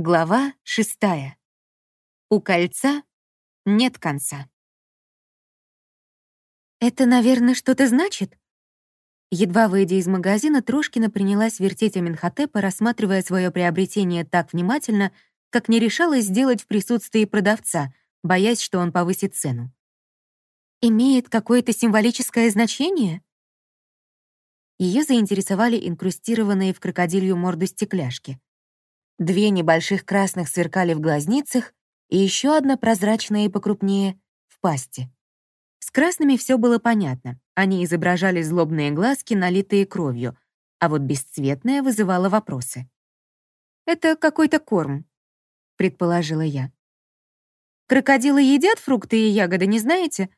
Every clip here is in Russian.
Глава шестая. У кольца нет конца. «Это, наверное, что-то значит?» Едва выйдя из магазина, Трошкина принялась вертеть Аминхотепа, рассматривая свое приобретение так внимательно, как не решалась сделать в присутствии продавца, боясь, что он повысит цену. «Имеет какое-то символическое значение?» Ее заинтересовали инкрустированные в крокодилью морду стекляшки — Две небольших красных сверкали в глазницах и еще одна прозрачная и покрупнее — в пасти. С красными все было понятно. Они изображали злобные глазки, налитые кровью, а вот бесцветная вызывала вопросы. «Это какой-то корм», — предположила я. «Крокодилы едят фрукты и ягоды, не знаете?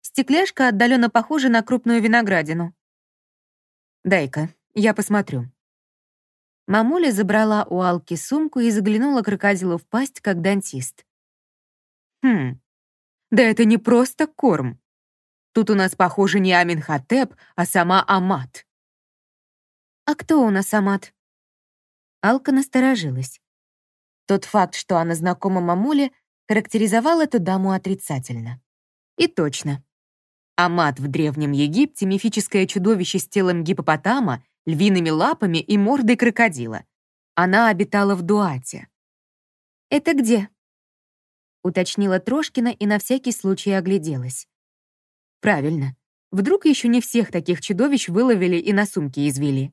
Стекляшка отдаленно похожа на крупную виноградину». «Дай-ка, я посмотрю», Мамуля забрала у Алки сумку и заглянула крокодилу в пасть, как дантист. «Хм, да это не просто корм. Тут у нас, похоже, не Аминхотеп, а сама Амат». «А кто у нас Амат?» Алка насторожилась. Тот факт, что она знакома мамуле, характеризовал эту даму отрицательно. И точно. Амат в Древнем Египте — мифическое чудовище с телом гипопотама львиными лапами и мордой крокодила. Она обитала в Дуате. «Это где?» — уточнила Трошкина и на всякий случай огляделась. «Правильно. Вдруг еще не всех таких чудовищ выловили и на сумки извели?»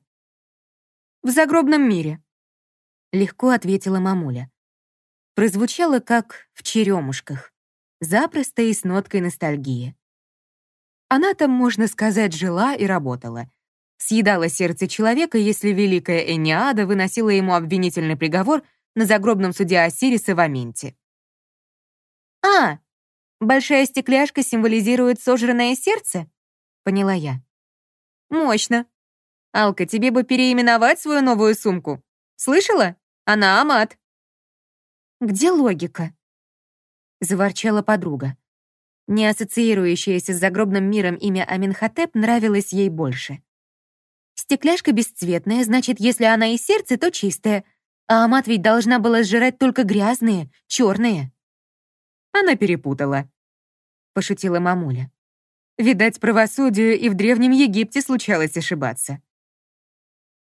«В загробном мире», — легко ответила мамуля. Прозвучало как в черемушках, запросто и с ноткой ностальгии. Она там, можно сказать, жила и работала — съедало сердце человека, если великая Эниада выносила ему обвинительный приговор на загробном суде Осириса в Аменте. «А, большая стекляшка символизирует сожранное сердце?» — поняла я. «Мощно. Алка, тебе бы переименовать свою новую сумку. Слышала? Она Амат». «Где логика?» — заворчала подруга. Не ассоциирующееся с загробным миром имя Аминхотеп нравилось ей больше. Стекляшка бесцветная, значит, если она и сердце, то чистая. А Амат ведь должна была сжирать только грязные, черные. Она перепутала. Пошутила мамуля. Видать, правосудию и в Древнем Египте случалось ошибаться.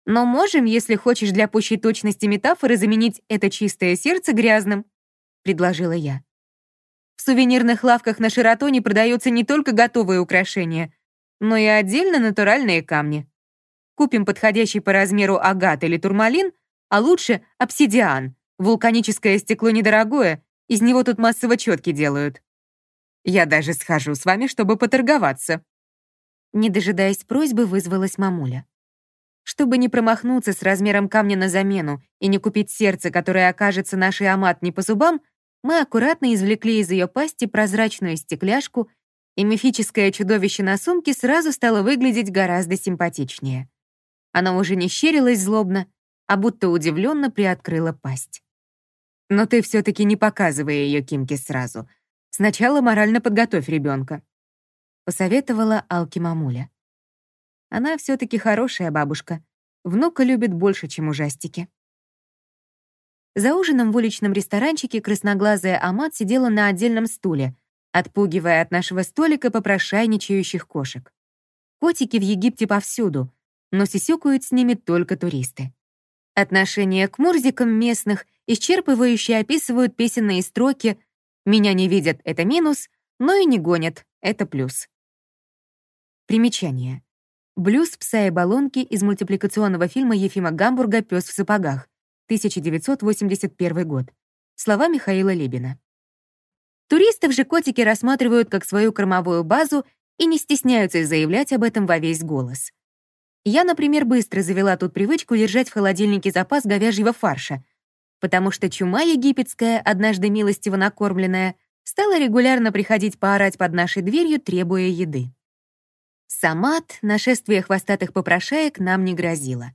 Но можем, если хочешь для пущей точности метафоры, заменить это чистое сердце грязным, предложила я. В сувенирных лавках на Шератоне продаются не только готовые украшения, но и отдельно натуральные камни. Купим подходящий по размеру агат или турмалин, а лучше обсидиан. Вулканическое стекло недорогое, из него тут массово четки делают. Я даже схожу с вами, чтобы поторговаться». Не дожидаясь просьбы, вызвалась мамуля. Чтобы не промахнуться с размером камня на замену и не купить сердце, которое окажется нашей амат не по зубам, мы аккуратно извлекли из ее пасти прозрачную стекляшку, и мифическое чудовище на сумке сразу стало выглядеть гораздо симпатичнее. Она уже не щерилась злобно, а будто удивленно приоткрыла пасть. Но ты все-таки не показывай ее Кимке сразу. Сначала морально подготовь ребенка, посоветовала Алки мамуля. Она все-таки хорошая бабушка. Внука любит больше, чем ужастики. За ужином в уличном ресторанчике красноглазая Амат сидела на отдельном стуле, отпугивая от нашего столика попрошайничающих кошек. Котики в Египте повсюду, но сисюкают с ними только туристы. Отношение к мурзикам местных исчерпывающе описывают песенные строки «Меня не видят» — это минус, но и не гонят — это плюс. Примечание. Блюз «Пса и баллонки» из мультипликационного фильма Ефима Гамбурга «Пёс в сапогах», 1981 год. Слова Михаила Лебина. Туристов же котики рассматривают как свою кормовую базу и не стесняются заявлять об этом во весь голос. Я, например, быстро завела тут привычку держать в холодильнике запас говяжьего фарша, потому что чума египетская, однажды милостиво накормленная, стала регулярно приходить поорать под нашей дверью, требуя еды. Самат, нашествие хвостатых попрошаек нам не грозило.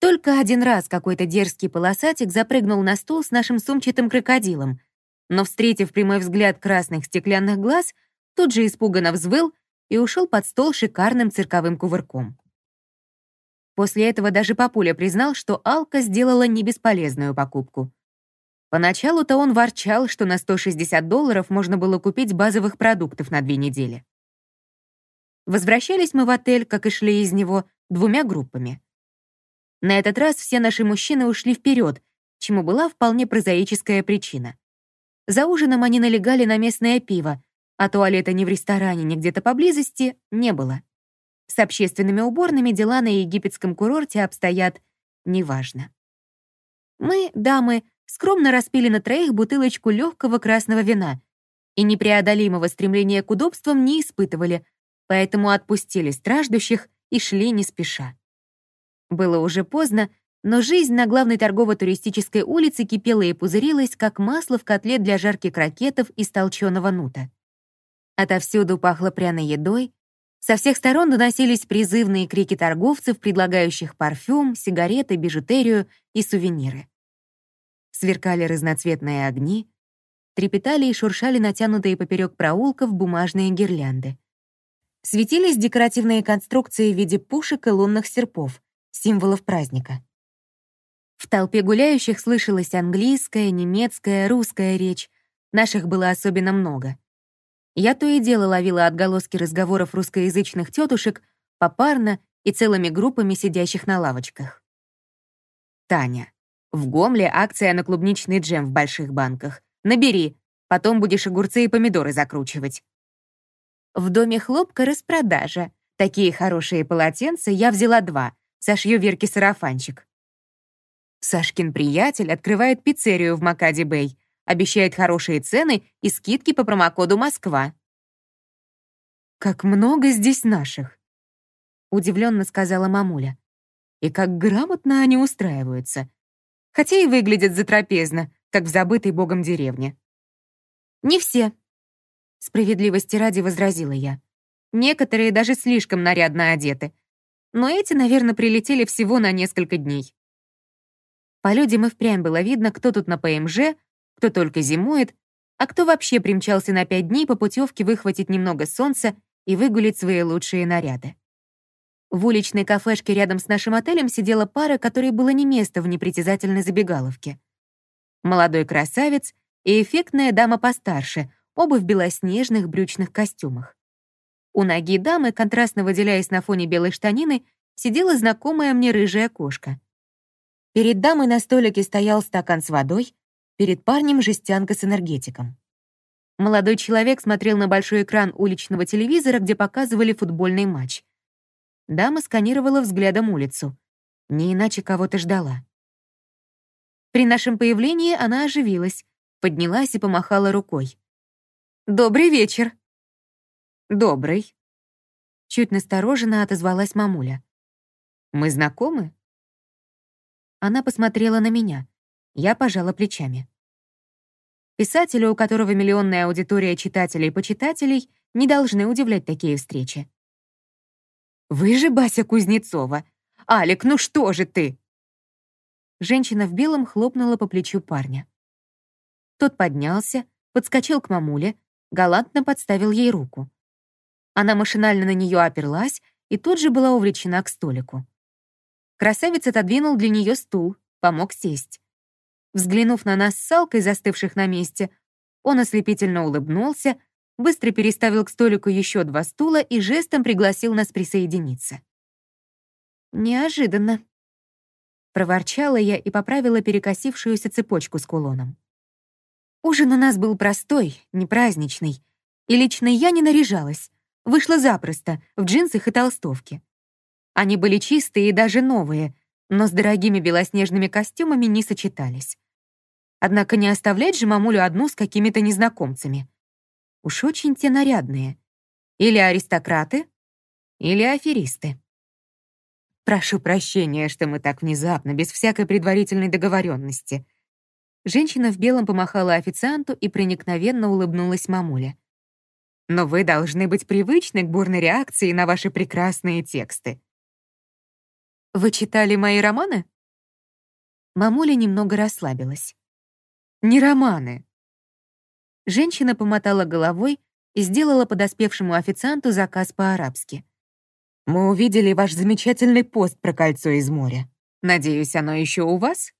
Только один раз какой-то дерзкий полосатик запрыгнул на стул с нашим сумчатым крокодилом, но, встретив прямой взгляд красных стеклянных глаз, тут же испуганно взвыл и ушел под стол шикарным цирковым кувырком. После этого даже папуля признал, что Алка сделала не бесполезную покупку. Поначалу-то он ворчал, что на 160 долларов можно было купить базовых продуктов на две недели. Возвращались мы в отель, как и шли из него, двумя группами. На этот раз все наши мужчины ушли вперед, чему была вполне прозаическая причина. За ужином они налегали на местное пиво, а туалета ни в ресторане, ни где-то поблизости не было. С общественными уборными дела на египетском курорте обстоят неважно. Мы, дамы, скромно распили на троих бутылочку легкого красного вина и непреодолимого стремления к удобствам не испытывали, поэтому отпустили страждущих и шли не спеша. Было уже поздно, но жизнь на главной торгово-туристической улице кипела и пузырилась, как масло в котле для жарки крокетов из толченого нута. Отовсюду пахло пряной едой, со всех сторон доносились призывные крики торговцев, предлагающих парфюм, сигареты, бижутерию и сувениры. Сверкали разноцветные огни, трепетали и шуршали натянутые поперек проулков бумажные гирлянды. Светились декоративные конструкции в виде пушек и лунных серпов, символов праздника. В толпе гуляющих слышалась английская, немецкая, русская речь. Наших было особенно много. Я то и дело ловила отголоски разговоров русскоязычных тетушек попарно и целыми группами сидящих на лавочках. Таня. В Гомле акция на клубничный джем в больших банках. Набери, потом будешь огурцы и помидоры закручивать. В доме хлопка распродажа. Такие хорошие полотенца я взяла два. Сошью Верке сарафанчик. Сашкин приятель открывает пиццерию в Макади-Бэй. Обещает хорошие цены и скидки по промокоду «Москва». «Как много здесь наших!» — удивленно сказала мамуля. «И как грамотно они устраиваются. Хотя и выглядят затрапезно, как в забытой богом деревне». «Не все», — справедливости ради возразила я. «Некоторые даже слишком нарядно одеты. Но эти, наверное, прилетели всего на несколько дней». По людям и впрямь было видно, кто тут на ПМЖ, кто только зимует, а кто вообще примчался на пять дней по путевке выхватить немного солнца и выгулить свои лучшие наряды. В уличной кафешке рядом с нашим отелем сидела пара, которой было не место в непритязательной забегаловке. Молодой красавец и эффектная дама постарше, оба в белоснежных брючных костюмах. У ноги дамы, контрастно выделяясь на фоне белой штанины, сидела знакомая мне рыжая кошка. Перед дамой на столике стоял стакан с водой, перед парнем — жестянка с энергетиком. Молодой человек смотрел на большой экран уличного телевизора, где показывали футбольный матч. Дама сканировала взглядом улицу. Не иначе кого-то ждала. При нашем появлении она оживилась, поднялась и помахала рукой. «Добрый вечер!» «Добрый!» Чуть настороженно отозвалась мамуля. «Мы знакомы?» Она посмотрела на меня. Я пожала плечами. Писателю, у которого миллионная аудитория читателей и почитателей, не должны удивлять такие встречи. «Вы же Бася Кузнецова! Алик, ну что же ты?» Женщина в белом хлопнула по плечу парня. Тот поднялся, подскочил к мамуле, галантно подставил ей руку. Она машинально на нее оперлась и тут же была увлечена к столику. Красавец отодвинул для нее стул, помог сесть. Взглянув на нас с Салкой, застывших на месте, он ослепительно улыбнулся, быстро переставил к столику еще два стула и жестом пригласил нас присоединиться. «Неожиданно», — проворчала я и поправила перекосившуюся цепочку с кулоном. Ужин у нас был простой, не праздничный, и лично я не наряжалась, вышла запросто, в джинсах и толстовке. Они были чистые и даже новые, но с дорогими белоснежными костюмами не сочетались. Однако не оставлять же мамулю одну с какими-то незнакомцами. Уж очень те нарядные. Или аристократы, или аферисты. Прошу прощения, что мы так внезапно, без всякой предварительной договоренности. Женщина в белом помахала официанту и проникновенно улыбнулась мамуле. Но вы должны быть привычны к бурной реакции на ваши прекрасные тексты. Вы читали мои романы?» Мамуля немного расслабилась. «Не романы». Женщина помотала головой и сделала подоспевшему официанту заказ по-арабски. «Мы увидели ваш замечательный пост про кольцо из моря. Надеюсь, оно еще у вас?»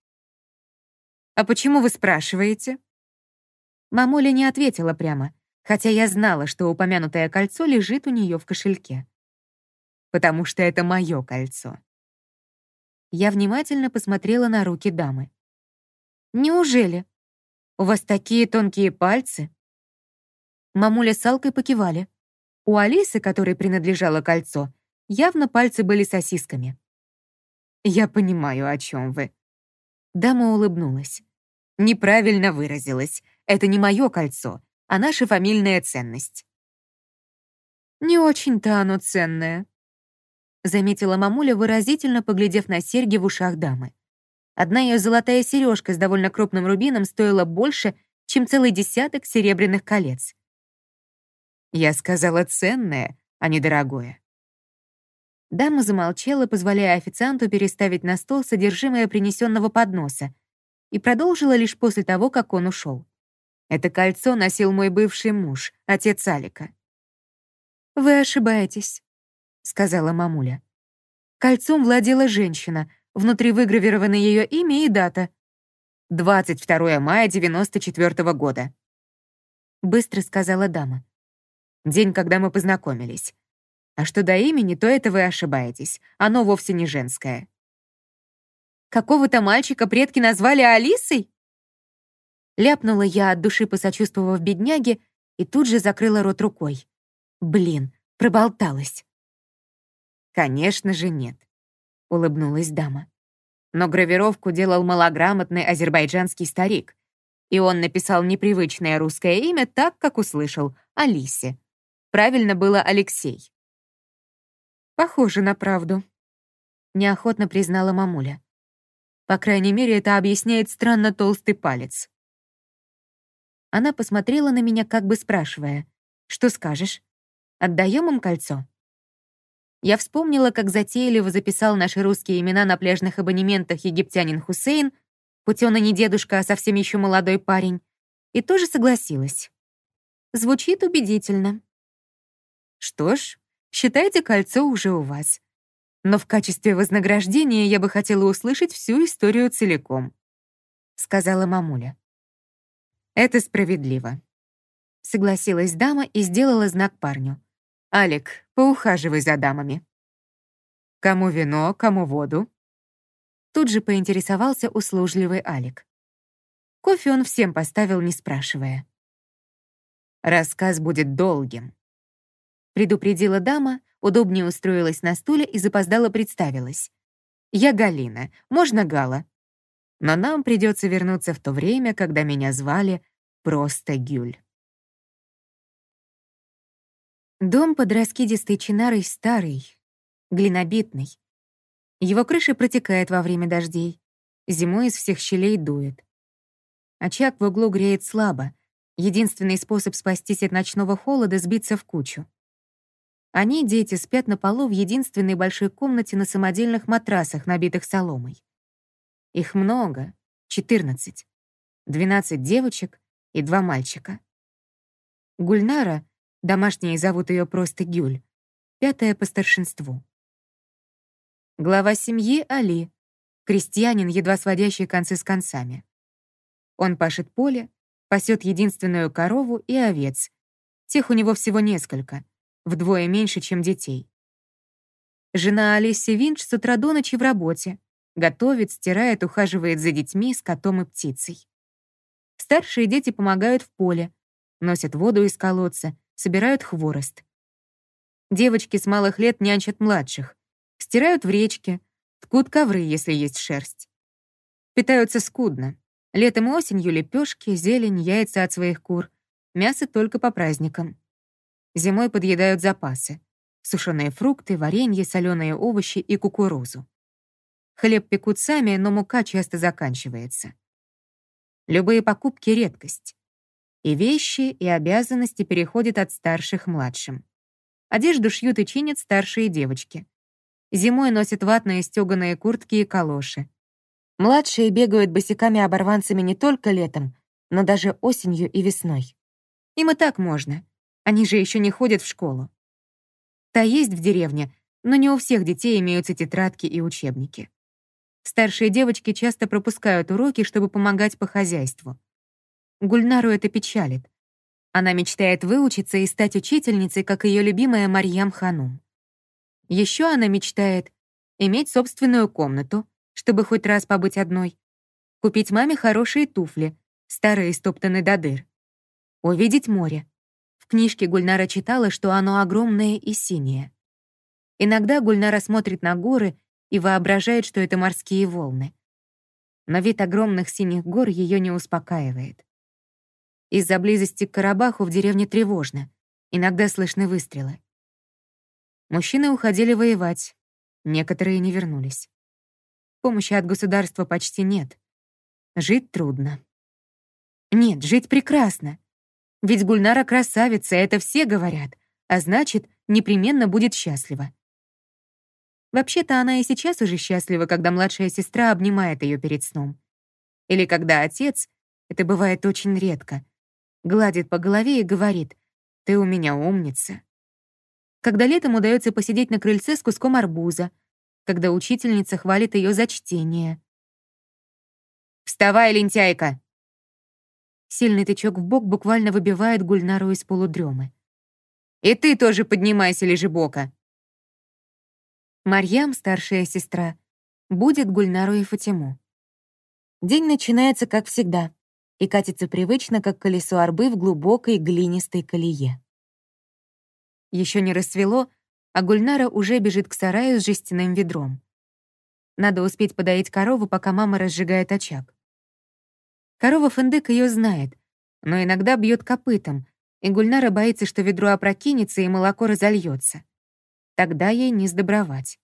«А почему вы спрашиваете?» Мамуля не ответила прямо, хотя я знала, что упомянутое кольцо лежит у нее в кошельке. «Потому что это мое кольцо». Я внимательно посмотрела на руки дамы. «Неужели? У вас такие тонкие пальцы?» Мамуля с Алкой покивали. У Алисы, которой принадлежало кольцо, явно пальцы были сосисками. «Я понимаю, о чем вы». Дама улыбнулась. Неправильно выразилась. Это не мое кольцо, а наша фамильная ценность. «Не очень-то оно ценное», — заметила мамуля, выразительно поглядев на серьги в ушах дамы. Одна ее золотая сережка с довольно крупным рубином стоила больше, чем целый десяток серебряных колец. Я сказала ценное, а не дорогое. Дама замолчала, позволяя официанту переставить на стол содержимое принесенного подноса, и продолжила лишь после того, как он ушел. Это кольцо носил мой бывший муж, отец Алика. «Вы ошибаетесь», — сказала мамуля. Кольцом владела женщина, внутри выгравировано ее имя и дата. 22 мая 94 -го года. Быстро сказала дама. День, когда мы познакомились. А что до имени, то это вы ошибаетесь. Оно вовсе не женское. Какого-то мальчика предки назвали Алисой? Ляпнула я от души, посочувствовав бедняге, и тут же закрыла рот рукой. Блин, проболталась. «Конечно же нет», — улыбнулась дама. Но гравировку делал малограмотный азербайджанский старик, и он написал непривычное русское имя так, как услышал — Алисе. Правильно было Алексей. «Похоже на правду», — неохотно признала мамуля. По крайней мере, это объясняет странно толстый палец. Она посмотрела на меня, как бы спрашивая, «Что скажешь? Отдаем им кольцо?» Я вспомнила, как затейливо записал наши русские имена на пляжных абонементах египтянин Хусейн, и не дедушка, а совсем еще молодой парень, и тоже согласилась. Звучит убедительно. Что ж, считайте кольцо уже у вас. Но в качестве вознаграждения я бы хотела услышать всю историю целиком», — сказала мамуля. «Это справедливо», — согласилась дама и сделала знак парню. «Алик, поухаживай за дамами». «Кому вино, кому воду?» Тут же поинтересовался услужливый Алик. Кофе он всем поставил, не спрашивая. «Рассказ будет долгим», — предупредила дама, удобнее устроилась на стуле и запоздало представилась. «Я Галина, можно Гала?» Но нам придется вернуться в то время, когда меня звали просто Гюль. Дом под раскидистой чинарой старый, глинобитный. Его крыша протекает во время дождей. Зимой из всех щелей дует. Очаг в углу греет слабо. Единственный способ спастись от ночного холода — сбиться в кучу. Они, дети, спят на полу в единственной большой комнате на самодельных матрасах, набитых соломой. Их много, 14. 12 девочек и два мальчика. Гульнара, домашние зовут ее просто Гюль, пятая по старшинству. Глава семьи Али, крестьянин, едва сводящий концы с концами. Он пашет поле, пасет единственную корову и овец. Тех у него всего несколько, вдвое меньше, чем детей. Жена Алиси Винч с утра до ночи в работе. Готовит, стирает, ухаживает за детьми, с котом и птицей. Старшие дети помогают в поле, носят воду из колодца, собирают хворост. Девочки с малых лет нянчат младших, стирают в речке, ткут ковры, если есть шерсть. Питаются скудно. Летом и осенью лепешки, зелень, яйца от своих кур. Мясо только по праздникам. Зимой подъедают запасы. Сушеные фрукты, варенье, соленые овощи и кукурузу. Хлеб пекут сами, но мука часто заканчивается. Любые покупки — редкость. И вещи, и обязанности переходят от старших младшим. Одежду шьют и чинят старшие девочки. Зимой носят ватные стёганые куртки и калоши. Младшие бегают босиками-оборванцами не только летом, но даже осенью и весной. Им и так можно. Они же еще не ходят в школу. Та есть в деревне, но не у всех детей имеются тетрадки и учебники. Старшие девочки часто пропускают уроки, чтобы помогать по хозяйству. Гульнару это печалит. Она мечтает выучиться и стать учительницей, как ее любимая Марьям Ханум. Еще она мечтает иметь собственную комнату, чтобы хоть раз побыть одной, купить маме хорошие туфли, старые стоптаны до дыр, увидеть море. В книжке Гульнара читала, что оно огромное и синее. Иногда Гульнара смотрит на горы и воображает, что это морские волны. Но вид огромных синих гор ее не успокаивает. Из-за близости к Карабаху в деревне тревожно. Иногда слышны выстрелы. Мужчины уходили воевать. Некоторые не вернулись. Помощи от государства почти нет. Жить трудно. Нет, жить прекрасно. Ведь Гульнара красавица, это все говорят, а значит, непременно будет счастлива. Вообще-то она и сейчас уже счастлива, когда младшая сестра обнимает ее перед сном. Или когда отец, это бывает очень редко, гладит по голове и говорит «Ты у меня умница». Когда летом удается посидеть на крыльце с куском арбуза, когда учительница хвалит ее за чтение. «Вставай, лентяйка!» Сильный тычок в бок буквально выбивает Гульнару из полудремы. «И ты тоже поднимайся, лежебока!» Марьям, старшая сестра, будет Гульнару и Фатиму. День начинается, как всегда, и катится привычно, как колесо арбы в глубокой глинистой колее. Еще не рассвело, а Гульнара уже бежит к сараю с жестяным ведром. Надо успеть подоить корову, пока мама разжигает очаг. Корова Фендек ее знает, но иногда бьет копытом, и Гульнара боится, что ведро опрокинется и молоко разольется. Тогда ей не сдобровать.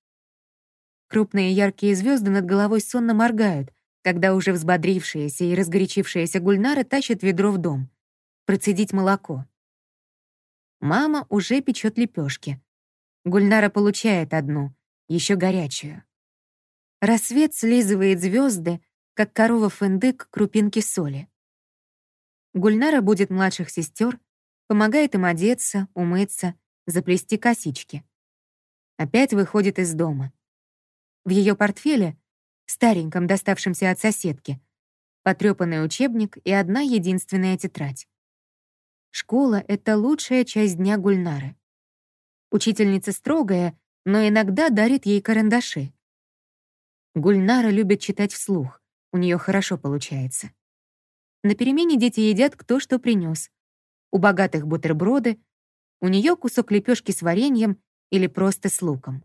Крупные яркие звезды над головой сонно моргают, когда уже взбодрившаяся и разгорячившаяся Гульнара тащит ведро в дом. Процедить молоко. Мама уже печет лепешки. Гульнара получает одну, еще горячую. Рассвет слизывает звезды, как корова фендык крупинки соли. Гульнара будет младших сестер, помогает им одеться, умыться, заплести косички. Опять выходит из дома. В ее портфеле стареньком, доставшемся от соседки, потрёпанный учебник и одна единственная тетрадь. Школа — это лучшая часть дня Гульнары. Учительница строгая, но иногда дарит ей карандаши. Гульнара любит читать вслух, у нее хорошо получается. На перемене дети едят кто что принес. У богатых бутерброды, у нее кусок лепешки с вареньем или просто с луком.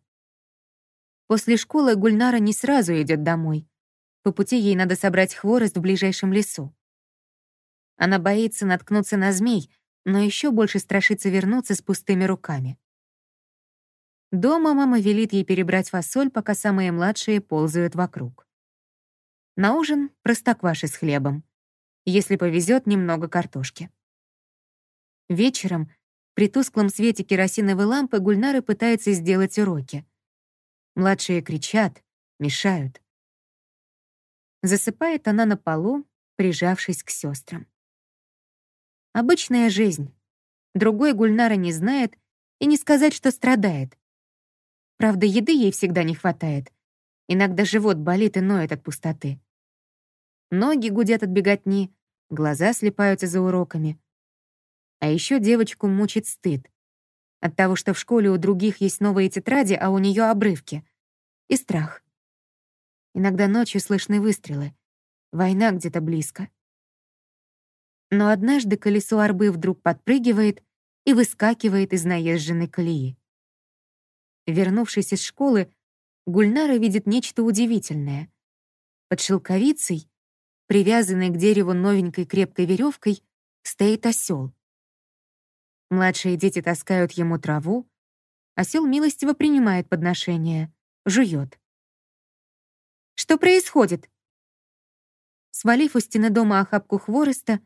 После школы Гульнара не сразу идет домой. По пути ей надо собрать хворост в ближайшем лесу. Она боится наткнуться на змей, но еще больше страшится вернуться с пустыми руками. Дома мама велит ей перебрать фасоль, пока самые младшие ползают вокруг. На ужин — простокваши с хлебом. Если повезет, немного картошки. Вечером при тусклом свете керосиновой лампы Гульнара пытается сделать уроки. Младшие кричат, мешают. Засыпает она на полу, прижавшись к сестрам. Обычная жизнь. Другой Гульнара не знает и не сказать, что страдает. Правда, еды ей всегда не хватает. Иногда живот болит и ноет от пустоты. Ноги гудят от беготни, глаза слепаются за уроками. А еще девочку мучит стыд. От того, что в школе у других есть новые тетради, а у нее обрывки. И страх. Иногда ночью слышны выстрелы. Война где-то близко. Но однажды колесо арбы вдруг подпрыгивает и выскакивает из наезженной колеи. Вернувшись из школы, Гульнара видит нечто удивительное. Под шелковицей, привязанной к дереву новенькой крепкой веревкой, стоит осел. Младшие дети таскают ему траву. Осел милостиво принимает подношение, жует. «Что происходит?» Свалив у стены дома охапку хвороста,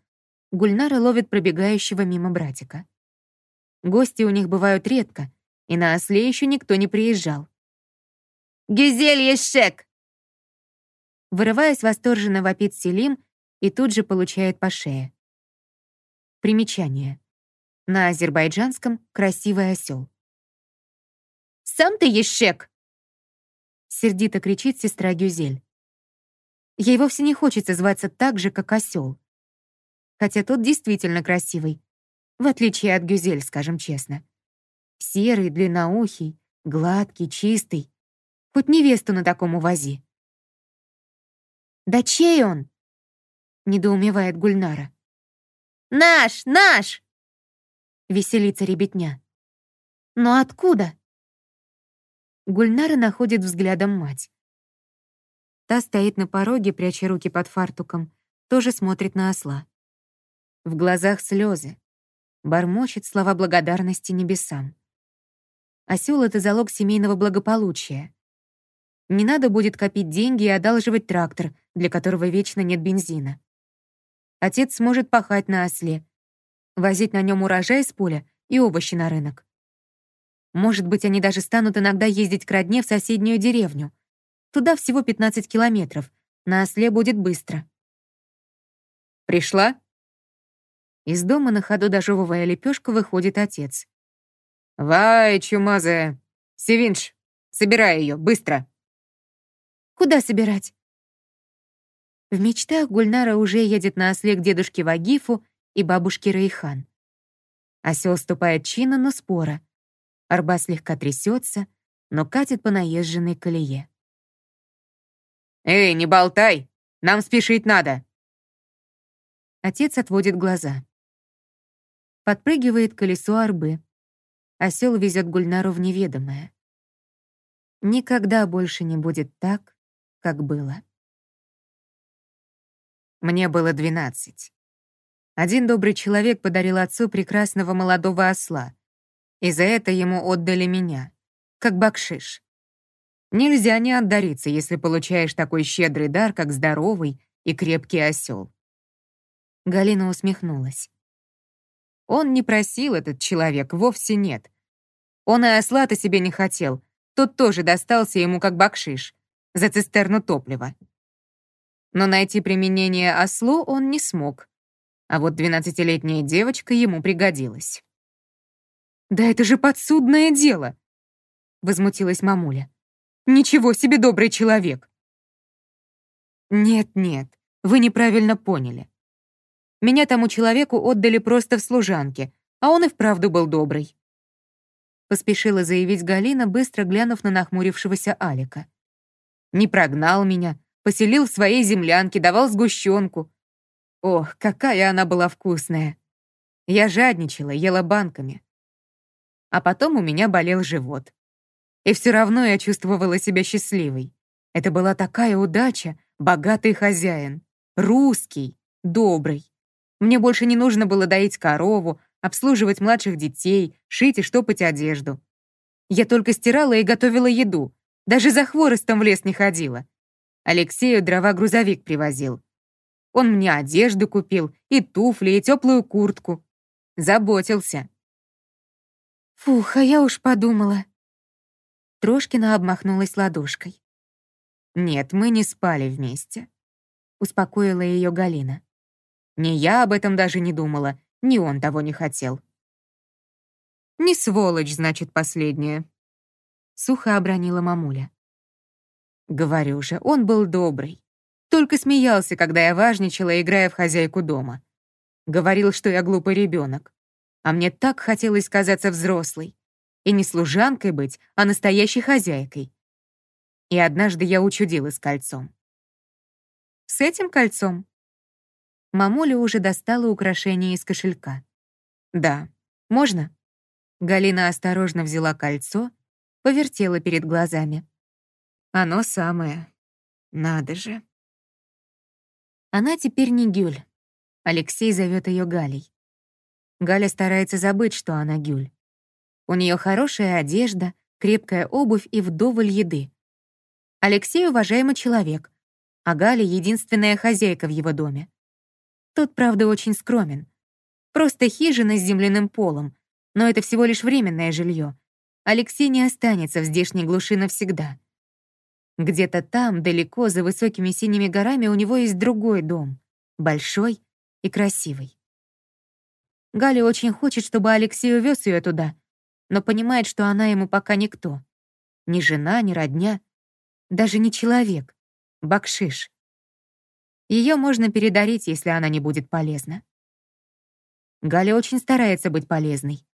Гульнара ловит пробегающего мимо братика. Гости у них бывают редко, и на осле еще никто не приезжал. «Гюзель шек! Вырываясь, восторженно вопит Селим и тут же получает по шее. Примечание. На азербайджанском «красивый осел». «Сам ты ешек!» Сердито кричит сестра Гюзель. Ей вовсе не хочется зваться так же, как осел. Хотя тот действительно красивый, в отличие от Гюзель, скажем честно. Серый, длинноухий, гладкий, чистый. Хоть невесту на таком увози. «Да чей он?» — недоумевает Гульнара. «Наш! Наш!» — веселится ребятня. «Но откуда?» Гульнара находит взглядом мать. Та стоит на пороге, пряча руки под фартуком, тоже смотрит на осла. В глазах слезы, бормочет слова благодарности небесам. Осел — это залог семейного благополучия. Не надо будет копить деньги и одалживать трактор, для которого вечно нет бензина. Отец сможет пахать на осле, возить на нем урожай с поля и овощи на рынок. Может быть, они даже станут иногда ездить к родне в соседнюю деревню. Туда всего 15 километров. На осле будет быстро. «Пришла?» Из дома на ходу дожевывая лепешку выходит отец. «Вай, чумазая! Севинш, собирай ее, быстро!» «Куда собирать?» В мечтах Гульнара уже едет на осле к дедушке Вагифу и бабушке Рейхан. Осел ступает чинно, но спора. Арба слегка трясется, но катит по наезженной колее. «Эй, не болтай! Нам спешить надо!» Отец отводит глаза. Подпрыгивает колесо арбы. Осел везет Гульнару в неведомое. Никогда больше не будет так, как было. Мне было двенадцать. Один добрый человек подарил отцу прекрасного молодого осла, и за это ему отдали меня, как бакшиш. Нельзя не отдариться, если получаешь такой щедрый дар, как здоровый и крепкий осел. Галина усмехнулась. Он не просил этот человек, вовсе нет. Он и осла-то себе не хотел. Тот тоже достался ему как бакшиш за цистерну топлива. Но найти применение ослу он не смог. А вот двенадцатилетняя девочка ему пригодилась. «Да это же подсудное дело!» — возмутилась мамуля. «Ничего себе добрый человек!» «Нет-нет, вы неправильно поняли. Меня тому человеку отдали просто в служанке, а он и вправду был добрый». Поспешила заявить Галина, быстро глянув на нахмурившегося Алика. «Не прогнал меня, поселил в своей землянке, давал сгущенку. Ох, какая она была вкусная! Я жадничала, ела банками а потом у меня болел живот. И все равно я чувствовала себя счастливой. Это была такая удача, богатый хозяин, русский, добрый. Мне больше не нужно было доить корову, обслуживать младших детей, шить и штопать одежду. Я только стирала и готовила еду, даже за хворостом в лес не ходила. Алексею дрова грузовик привозил. Он мне одежду купил, и туфли, и теплую куртку. Заботился. Фух, а я уж подумала. Трошкина обмахнулась ладошкой. «Нет, мы не спали вместе», — успокоила ее Галина. «Ни я об этом даже не думала, ни он того не хотел». «Не сволочь, значит, последняя», — сухо обронила мамуля. Говорю же, он был добрый. Только смеялся, когда я важничала, играя в хозяйку дома. Говорил, что я глупый ребенок. А мне так хотелось казаться взрослой. И не служанкой быть, а настоящей хозяйкой. И однажды я учудила с кольцом. С этим кольцом? Мамуля уже достала украшение из кошелька. «Да, можно?» Галина осторожно взяла кольцо, повертела перед глазами. «Оно самое. Надо же». Она теперь не Гюль. Алексей зовет ее Галей. Галя старается забыть, что она Гюль. У нее хорошая одежда, крепкая обувь и вдоволь еды. Алексей — уважаемый человек, а Галя — единственная хозяйка в его доме. Тот, правда, очень скромен. Просто хижина с земляным полом, но это всего лишь временное жилье. Алексей не останется в здешней глуши навсегда. Где-то там, далеко, за высокими синими горами, у него есть другой дом, большой и красивый. Галя очень хочет, чтобы Алексей увез ее туда, но понимает, что она ему пока никто. Ни жена, ни родня, даже не человек, бакшиш. Ее можно передарить, если она не будет полезна. Галя очень старается быть полезной.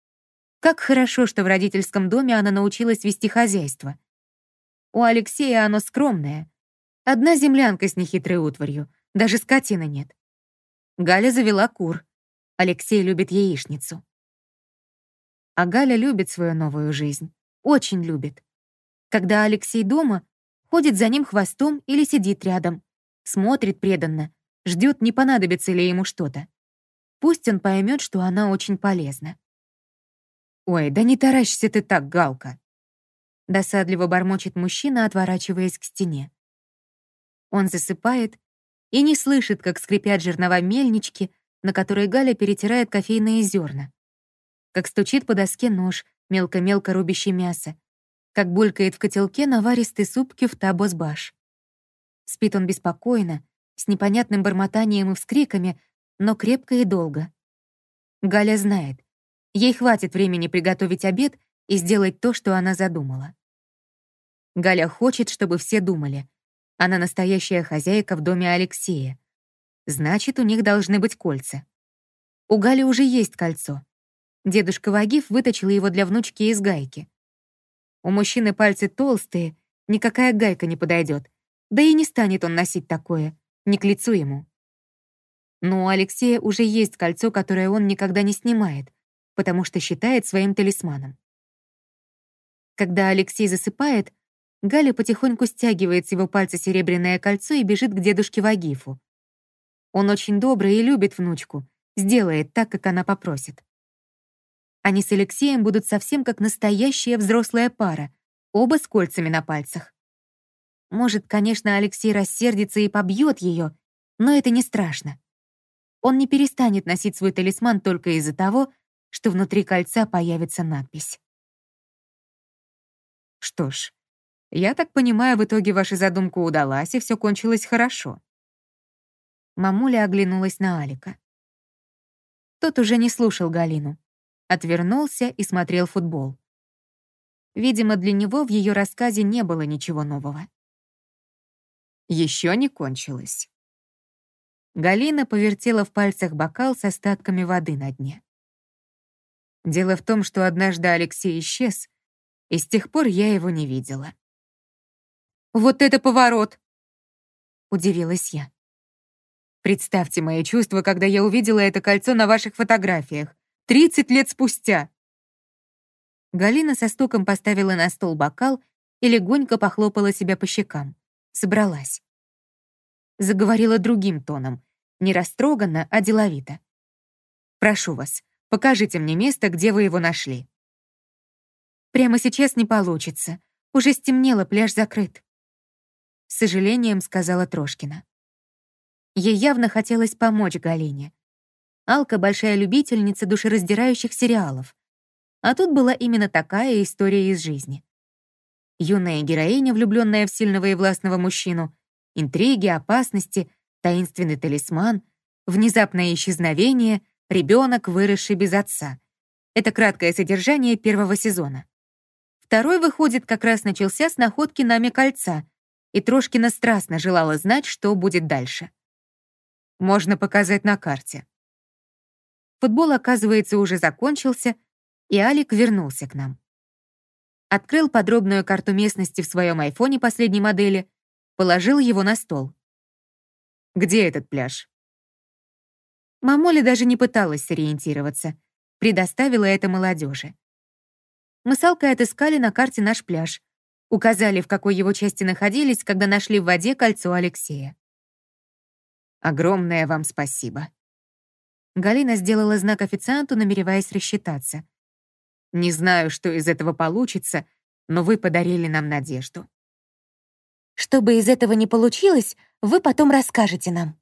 Как хорошо, что в родительском доме она научилась вести хозяйство. У Алексея оно скромное. Одна землянка с нехитрой утварью, даже скотины нет. Галя завела кур. Алексей любит яичницу. А Галя любит свою новую жизнь. Очень любит. Когда Алексей дома, ходит за ним хвостом или сидит рядом, смотрит преданно, ждет, не понадобится ли ему что-то. Пусть он поймет, что она очень полезна. «Ой, да не таращься ты так, Галка!» Досадливо бормочет мужчина, отворачиваясь к стене. Он засыпает и не слышит, как скрипят жернова мельнички, на которые Галя перетирает кофейные зерна, как стучит по доске нож, мелко-мелко рубящий мясо, как булькает в котелке наваристый суп кюфта-босбаш. Спит он беспокойно, с непонятным бормотанием и вскриками, но крепко и долго. Галя знает, ей хватит времени приготовить обед и сделать то, что она задумала. Галя хочет, чтобы все думали. Она настоящая хозяйка в доме Алексея. Значит, у них должны быть кольца. У Гали уже есть кольцо. Дедушка Вагиф выточил его для внучки из гайки. У мужчины пальцы толстые, никакая гайка не подойдет. Да и не станет он носить такое, не к лицу ему. Но у Алексея уже есть кольцо, которое он никогда не снимает, потому что считает своим талисманом. Когда Алексей засыпает, Галя потихоньку стягивает с его пальца серебряное кольцо и бежит к дедушке Вагифу. Он очень добрый и любит внучку, сделает так, как она попросит. Они с Алексеем будут совсем как настоящая взрослая пара, оба с кольцами на пальцах. Может, конечно, Алексей рассердится и побьет ее, но это не страшно. Он не перестанет носить свой талисман только из-за того, что внутри кольца появится надпись. Что ж, я так понимаю, в итоге ваша задумка удалась, и все кончилось хорошо. Мамуля оглянулась на Алика. Тот уже не слушал Галину отвернулся и смотрел футбол. Видимо, для него в ее рассказе не было ничего нового. Еще не кончилось. Галина повертела в пальцах бокал с остатками воды на дне. Дело в том, что однажды Алексей исчез, и с тех пор я его не видела. «Вот это поворот!» — удивилась я. Представьте мои чувства, когда я увидела это кольцо на ваших фотографиях. Тридцать лет спустя!» Галина со стуком поставила на стол бокал и легонько похлопала себя по щекам. Собралась. Заговорила другим тоном, не растроганно, а деловито. «Прошу вас, покажите мне место, где вы его нашли». «Прямо сейчас не получится. Уже стемнело, пляж закрыт», — с сожалением сказала Трошкина. Ей явно хотелось помочь Галине. Алка — большая любительница душераздирающих сериалов. А тут была именно такая история из жизни. Юная героиня, влюбленная в сильного и властного мужчину, интриги, опасности, таинственный талисман, внезапное исчезновение, ребенок, выросший без отца. Это краткое содержание первого сезона. Второй, выходит, как раз начался с находки нами кольца, и Трошкина страстно желала знать, что будет дальше. Можно показать на карте. Футбол, оказывается, уже закончился, и Алик вернулся к нам. Открыл подробную карту местности в своем айфоне последней модели, положил его на стол. «Где этот пляж?» Мамуля даже не пыталась сориентироваться, предоставила это молодежи. Мы с Алкой отыскали на карте наш пляж, указали, в какой его части находились, когда нашли в воде кольцо Алексея. «Огромное вам спасибо», Галина сделала знак официанту, намереваясь рассчитаться. «Не знаю, что из этого получится, но вы подарили нам надежду». «Что бы из этого не получилось, вы потом расскажете нам».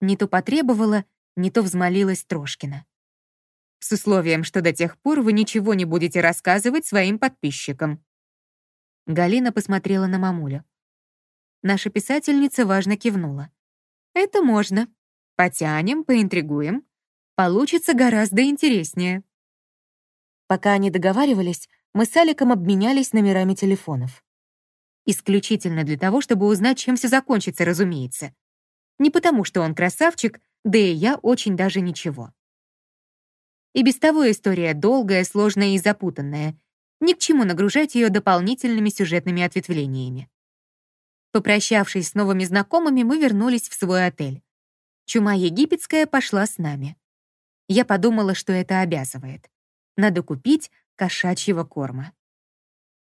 Не то потребовала, не то взмолилась Трошкина. «С условием, что до тех пор вы ничего не будете рассказывать своим подписчикам». Галина посмотрела на мамулю. Наша писательница важно кивнула. «Это можно». Потянем, поинтригуем. Получится гораздо интереснее. Пока они договаривались, мы с Аликом обменялись номерами телефонов. Исключительно для того, чтобы узнать, чем все закончится, разумеется. Не потому, что он красавчик, да и я очень даже ничего. И без того история долгая, сложная и запутанная. Ни к чему нагружать ее дополнительными сюжетными ответвлениями. Попрощавшись с новыми знакомыми, мы вернулись в свой отель. Чума египетская пошла с нами. Я подумала, что это обязывает. Надо купить кошачьего корма.